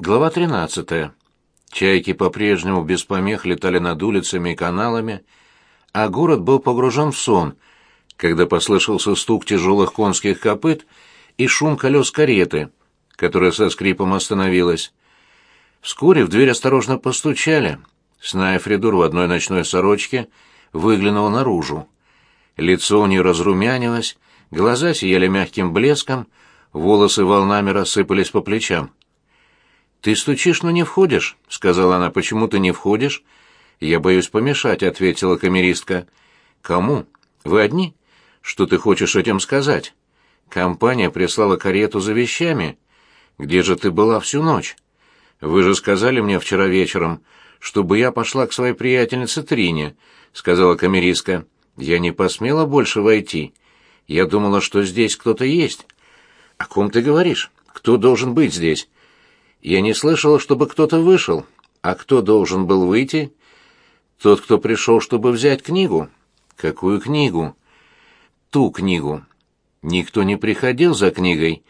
Глава 13. Чайки по-прежнему без помех летали над улицами и каналами, а город был погружен в сон, когда послышался стук тяжелых конских копыт и шум колес кареты, которая со скрипом остановилась. Вскоре в дверь осторожно постучали. Снайфридур в одной ночной сорочке выглянул наружу. Лицо у нее разрумянилось, глаза сияли мягким блеском, волосы волнами рассыпались по плечам. «Ты стучишь, но не входишь», — сказала она. «Почему ты не входишь?» «Я боюсь помешать», — ответила камеристка. «Кому? Вы одни? Что ты хочешь этим сказать?» «Компания прислала карету за вещами. Где же ты была всю ночь? Вы же сказали мне вчера вечером, чтобы я пошла к своей приятельнице Трине», — сказала камеристка. «Я не посмела больше войти. Я думала, что здесь кто-то есть». «О ком ты говоришь? Кто должен быть здесь?» Я не слышала, чтобы кто-то вышел. А кто должен был выйти? Тот, кто пришел, чтобы взять книгу. Какую книгу? Ту книгу. Никто не приходил за книгой.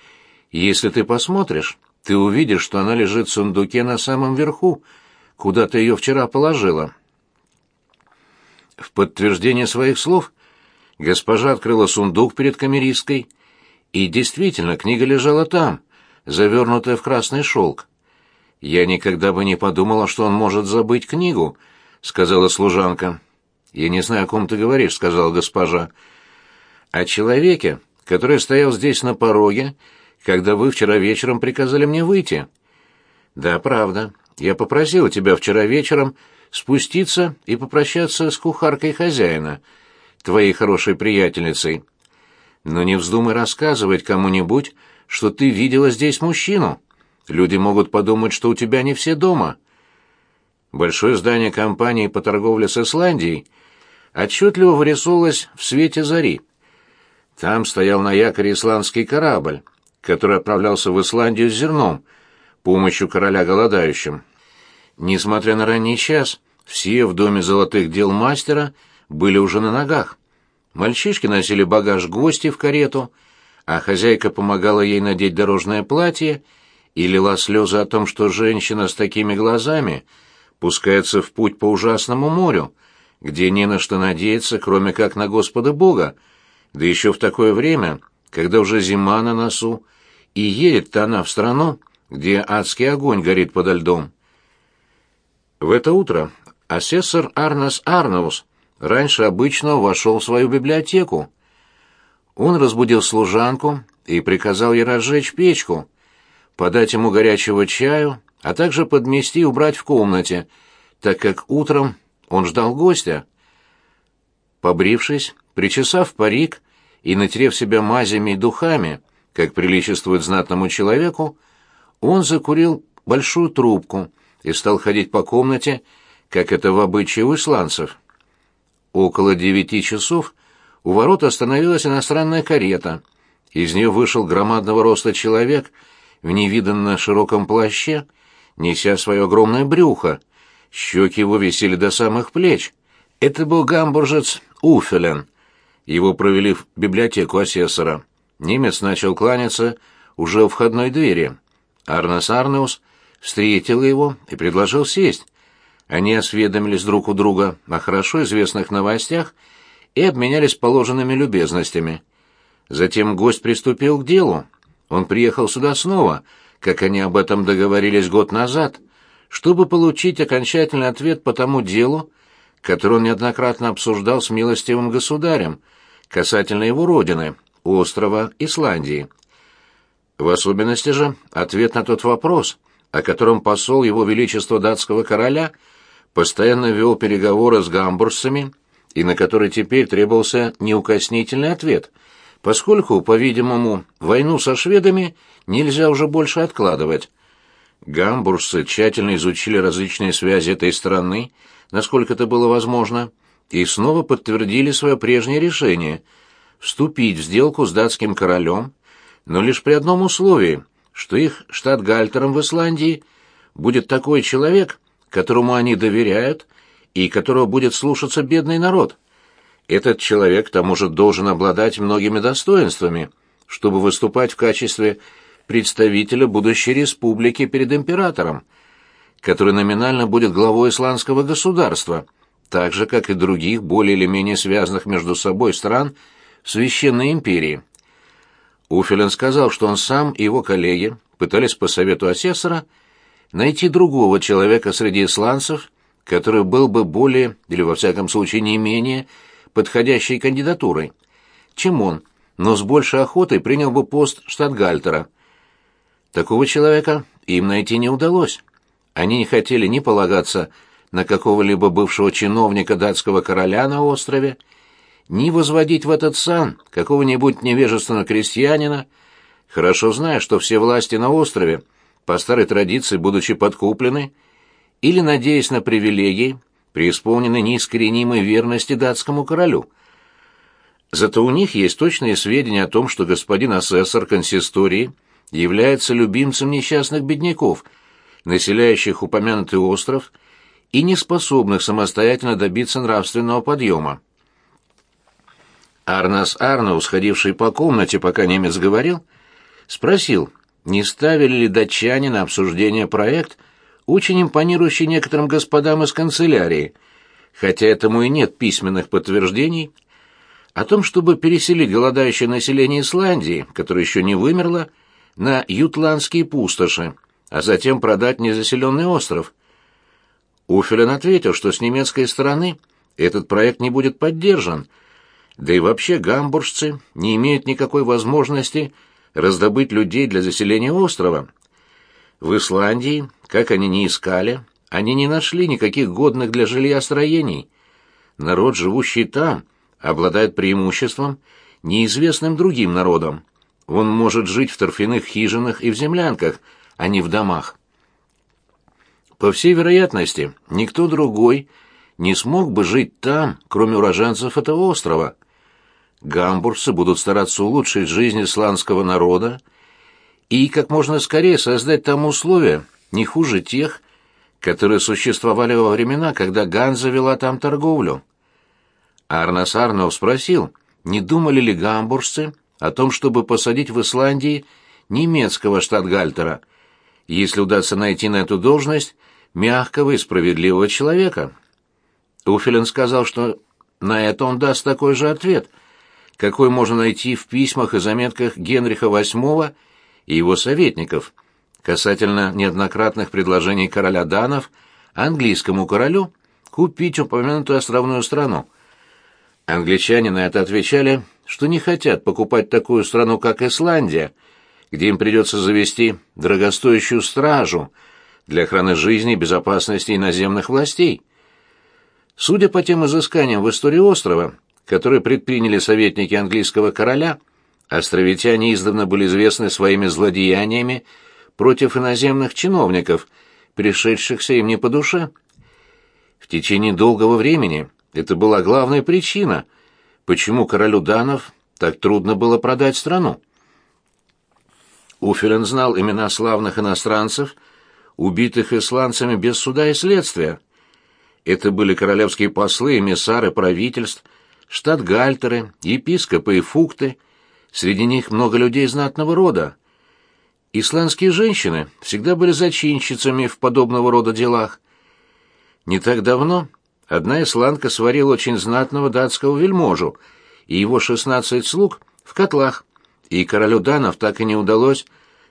Если ты посмотришь, ты увидишь, что она лежит в сундуке на самом верху, куда ты ее вчера положила. В подтверждение своих слов госпожа открыла сундук перед камеристкой, и действительно книга лежала там — завернутая в красный шелк. «Я никогда бы не подумала, что он может забыть книгу», — сказала служанка. «Я не знаю, о ком ты говоришь», — сказала госпожа. «О человеке, который стоял здесь на пороге, когда вы вчера вечером приказали мне выйти». «Да, правда. Я попросила тебя вчера вечером спуститься и попрощаться с кухаркой хозяина, твоей хорошей приятельницей. Но не вздумай рассказывать кому-нибудь, что ты видела здесь мужчину. Люди могут подумать, что у тебя не все дома. Большое здание компании по торговле с Исландией отчетливо вырисовывалось в свете зари. Там стоял на якоре исландский корабль, который отправлялся в Исландию с зерном, помощью короля голодающим. Несмотря на ранний час, все в доме золотых дел мастера были уже на ногах. Мальчишки носили багаж гостей в карету — а хозяйка помогала ей надеть дорожное платье и лила слезы о том, что женщина с такими глазами пускается в путь по ужасному морю, где не на что надеяться, кроме как на Господа Бога, да еще в такое время, когда уже зима на носу, и едет-то она в страну, где адский огонь горит подо льдом. В это утро асессор Арнас Арнаус раньше обычного вошел в свою библиотеку, он разбудил служанку и приказал ей разжечь печку, подать ему горячего чаю, а также подмести и убрать в комнате, так как утром он ждал гостя. Побрившись, причесав парик и натерев себя мазями и духами, как приличествует знатному человеку, он закурил большую трубку и стал ходить по комнате, как это в обычае у исландцев. Около девяти часов у ворот остановилась иностранная карета. Из нее вышел громадного роста человек в невиданно широком плаще, неся свое огромное брюхо. Щеки его висели до самых плеч. Это был гамбуржец Уфелен. Его провели в библиотеку асессора. Немец начал кланяться уже у входной двери. Арнес Арнеус встретил его и предложил сесть. Они осведомились друг у друга о хорошо известных новостях и обменялись положенными любезностями. Затем гость приступил к делу. Он приехал сюда снова, как они об этом договорились год назад, чтобы получить окончательный ответ по тому делу, которое он неоднократно обсуждал с милостивым государем, касательно его родины, острова Исландии. В особенности же ответ на тот вопрос, о котором посол его величества датского короля постоянно вел переговоры с гамбургцами и на который теперь требовался неукоснительный ответ, поскольку, по-видимому, войну со шведами нельзя уже больше откладывать. Гамбургцы тщательно изучили различные связи этой страны, насколько это было возможно, и снова подтвердили свое прежнее решение – вступить в сделку с датским королем, но лишь при одном условии, что их штатгальтером в Исландии будет такой человек, которому они доверяют и которого будет слушаться бедный народ. Этот человек, к тому же, должен обладать многими достоинствами, чтобы выступать в качестве представителя будущей республики перед императором, который номинально будет главой исландского государства, так же, как и других более или менее связанных между собой стран Священной империи. Уфелен сказал, что он сам и его коллеги пытались по совету асессора найти другого человека среди исландцев, который был бы более, или во всяком случае не менее, подходящей кандидатурой, чем он, но с большей охотой принял бы пост штатгальтера. Такого человека им найти не удалось. Они не хотели ни полагаться на какого-либо бывшего чиновника датского короля на острове, ни возводить в этот сан какого-нибудь невежественного крестьянина, хорошо зная, что все власти на острове, по старой традиции будучи подкуплены, или, надеясь на привилегии, преисполнены неискоренимой верности датскому королю. Зато у них есть точные сведения о том, что господин асессор консистории является любимцем несчастных бедняков, населяющих упомянутый остров и не способных самостоятельно добиться нравственного подъема. Арнас Арнаус, ходивший по комнате, пока немец говорил, спросил, не ставили ли датчане на обсуждение проект, очень импонирующий некоторым господам из канцелярии, хотя этому и нет письменных подтверждений, о том, чтобы переселить голодающее население Исландии, которое еще не вымерло, на ютландские пустоши, а затем продать незаселенный остров. Уфелен ответил, что с немецкой стороны этот проект не будет поддержан – да и вообще гамбуржцы не имеют никакой возможности раздобыть людей для заселения острова. В Исландии, как они ни искали, они не нашли никаких годных для жилья строений. Народ, живущий там, обладает преимуществом, неизвестным другим народам. Он может жить в торфяных хижинах и в землянках, а не в домах. По всей вероятности, никто другой не смог бы жить там, кроме уроженцев этого острова гамбургцы будут стараться улучшить жизнь исландского народа и как можно скорее создать там условия, не хуже тех, которые существовали во времена, когда Ганза вела там торговлю. Арнас Арнов спросил, не думали ли гамбургцы о том, чтобы посадить в Исландии немецкого штатгальтера, если удастся найти на эту должность мягкого и справедливого человека. Уфелен сказал, что на это он даст такой же ответ — какой можно найти в письмах и заметках Генриха VIII и его советников касательно неоднократных предложений короля данов английскому королю купить упомянутую островную страну. Англичане на это отвечали, что не хотят покупать такую страну, как Исландия, где им придется завести дорогостоящую стражу для охраны жизни и безопасности иноземных властей. Судя по тем изысканиям в истории острова, которые предприняли советники английского короля, островитяне издавна были известны своими злодеяниями против иноземных чиновников, пришедшихся им не по душе. В течение долгого времени это была главная причина, почему королю Данов так трудно было продать страну. Уферен знал имена славных иностранцев, убитых исландцами без суда и следствия. Это были королевские послы, эмиссары правительств, штатгальтеры, епископы и фукты, среди них много людей знатного рода. Исландские женщины всегда были зачинщицами в подобного рода делах. Не так давно одна исландка сварила очень знатного датского вельможу и его шестнадцать слуг в котлах, и королю данов так и не удалось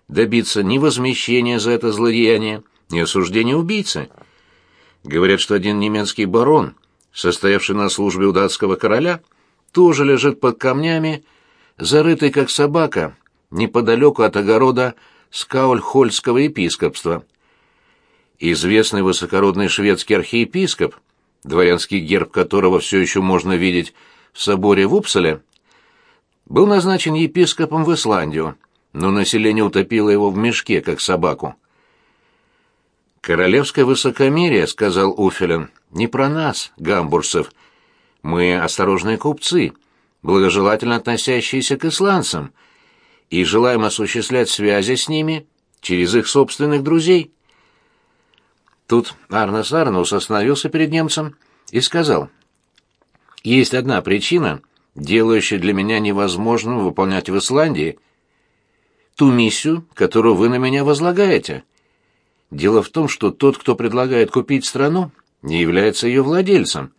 добиться ни возмещения за это злодеяние, ни осуждения убийцы. Говорят, что один немецкий барон состоявший на службе у датского короля, тоже лежит под камнями, зарытый как собака, неподалеку от огорода Скаульхольского епископства. Известный высокородный шведский архиепископ, дворянский герб которого все еще можно видеть в соборе в Упсале, был назначен епископом в Исландию, но население утопило его в мешке, как собаку. «Королевское высокомерие», — сказал Уфелен, — «не про нас, гамбургцев. Мы осторожные купцы, благожелательно относящиеся к исландцам, и желаем осуществлять связи с ними через их собственных друзей». Тут Арнес Арнус остановился перед немцем и сказал, «Есть одна причина, делающая для меня невозможным выполнять в Исландии ту миссию, которую вы на меня возлагаете. Дело в том, что тот, кто предлагает купить страну, не является ее владельцем.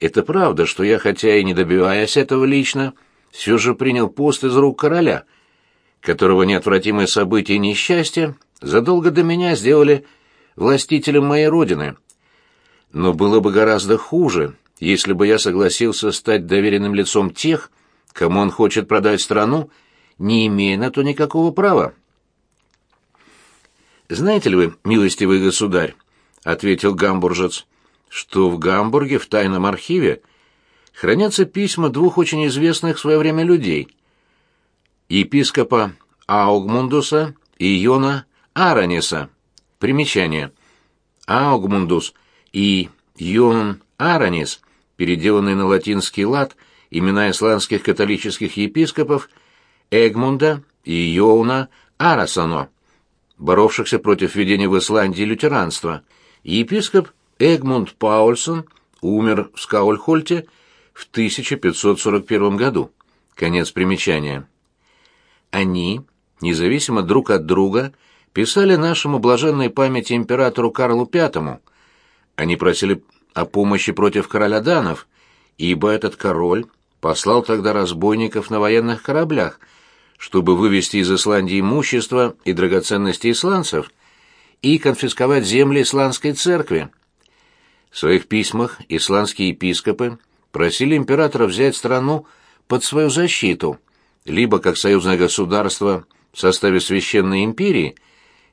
Это правда, что я, хотя и не добиваясь этого лично, все же принял пост из рук короля, которого неотвратимые события и несчастья задолго до меня сделали властителем моей родины. Но было бы гораздо хуже, если бы я согласился стать доверенным лицом тех, кому он хочет продать страну, не имея на то никакого права. «Знаете ли вы, милостивый государь, — ответил гамбуржец, — что в Гамбурге в тайном архиве хранятся письма двух очень известных в свое время людей — епископа Аугмундуса и Йона Араниса. Примечание. Аугмундус и Йон Аранис, переделанные на латинский лад, имена исландских католических епископов Эгмунда и Йоуна Арасано, боровшихся против введения в Исландии лютеранства. Епископ Эгмунд Паульсон умер в Скаульхольте в 1541 году. Конец примечания. Они, независимо друг от друга, писали нашему блаженной памяти императору Карлу V. Они просили о помощи против короля данов, ибо этот король послал тогда разбойников на военных кораблях, чтобы вывести из Исландии имущество и драгоценности исландцев и конфисковать земли исландской церкви. В своих письмах исландские епископы просили императора взять страну под свою защиту, либо как союзное государство в составе Священной империи,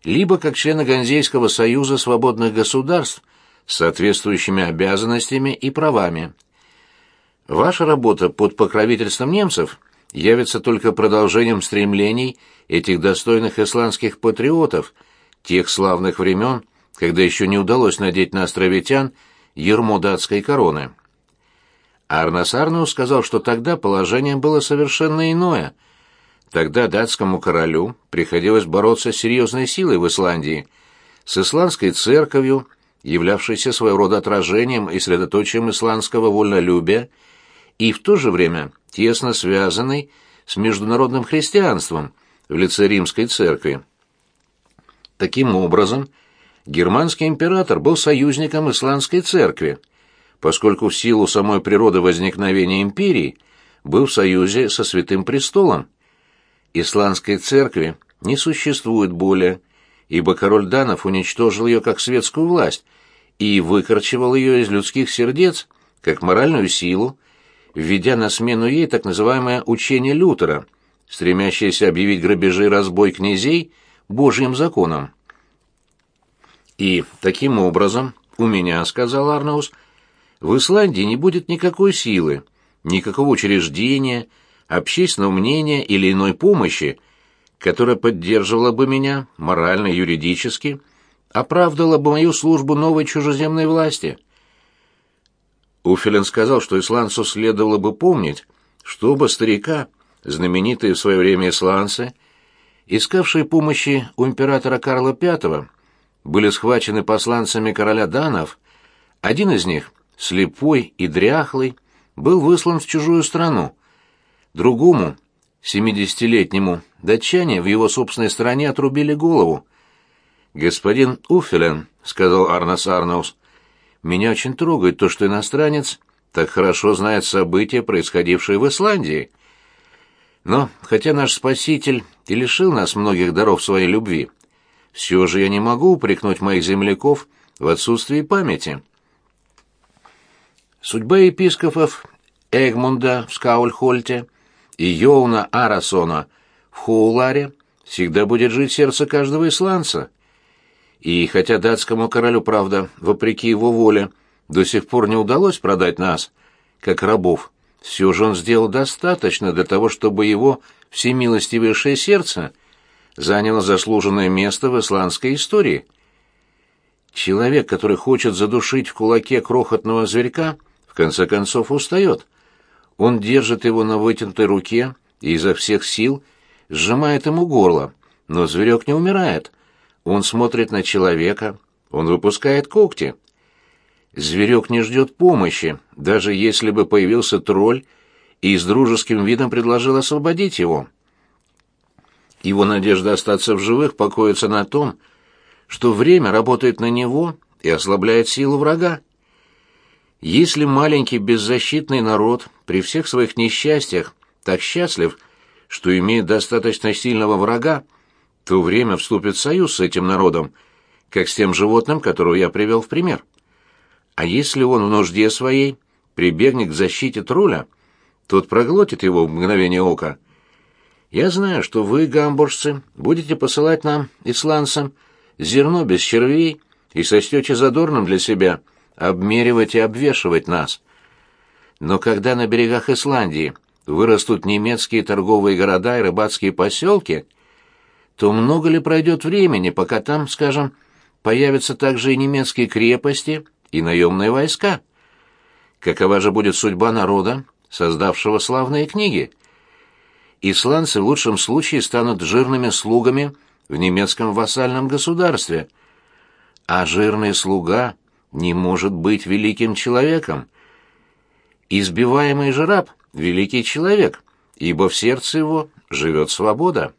либо как члена Ганзейского союза свободных государств с соответствующими обязанностями и правами. Ваша работа под покровительством немцев явится только продолжением стремлений этих достойных исландских патриотов, тех славных времен, когда еще не удалось надеть на островитян ермо датской короны. Арнас Арнус сказал, что тогда положение было совершенно иное. Тогда датскому королю приходилось бороться с серьезной силой в Исландии, с исландской церковью, являвшейся своего рода отражением и средоточием исландского вольнолюбия, и в то же время тесно связанной с международным христианством в лице римской церкви. Таким образом, германский император был союзником исландской церкви, поскольку в силу самой природы возникновения империи был в союзе со Святым Престолом. Исландской церкви не существует более, ибо король Данов уничтожил ее как светскую власть и выкорчевал ее из людских сердец как моральную силу, введя на смену ей так называемое учение Лютера, стремящееся объявить грабежи и разбой князей божьим законом. И таким образом, у меня, сказал Арнаус, в Исландии не будет никакой силы, никакого учреждения, общественного мнения или иной помощи, которая поддерживала бы меня морально, юридически, оправдала бы мою службу новой чужеземной власти. Уфелен сказал, что исландцу следовало бы помнить, что оба старика, знаменитые в свое время исландцы, искавшие помощи у императора Карла V, были схвачены посланцами короля Данов, один из них, слепой и дряхлый, был выслан в чужую страну. Другому, семидесятилетнему датчане в его собственной стране отрубили голову. «Господин Уфелен», — сказал Арнас Арнаус, — «меня очень трогает то, что иностранец так хорошо знает события, происходившие в Исландии. Но, хотя наш спаситель и лишил нас многих даров своей любви, все же я не могу упрекнуть моих земляков в отсутствии памяти». Судьба епископов Эгмунда в Скаульхольте и Йоуна Арасона в Хоуларе всегда будет жить сердце каждого исландца. И хотя датскому королю, правда, вопреки его воле, до сих пор не удалось продать нас, как рабов, все же он сделал достаточно для того, чтобы его всемилостивейшее сердце заняло заслуженное место в исландской истории. Человек, который хочет задушить в кулаке крохотного зверька — в конце концов устает. Он держит его на вытянутой руке и изо всех сил сжимает ему горло, но зверек не умирает. Он смотрит на человека, он выпускает когти. Зверек не ждет помощи, даже если бы появился тролль и с дружеским видом предложил освободить его. Его надежда остаться в живых покоится на том, что время работает на него и ослабляет силу врага. Если маленький беззащитный народ при всех своих несчастьях так счастлив, что имеет достаточно сильного врага, то время вступит в союз с этим народом, как с тем животным, которого я привел в пример. А если он в нужде своей прибегнет к защите тролля, тот проглотит его в мгновение ока. Я знаю, что вы, гамбуржцы, будете посылать нам, исландцам, зерно без червей и сочтете задорным для себя обмеривать и обвешивать нас. Но когда на берегах Исландии вырастут немецкие торговые города и рыбацкие поселки, то много ли пройдет времени, пока там, скажем, появятся также и немецкие крепости и наемные войска? Какова же будет судьба народа, создавшего славные книги? Исландцы в лучшем случае станут жирными слугами в немецком вассальном государстве. А жирный слуга не может быть великим человеком. Избиваемый же раб — великий человек, ибо в сердце его живет свобода.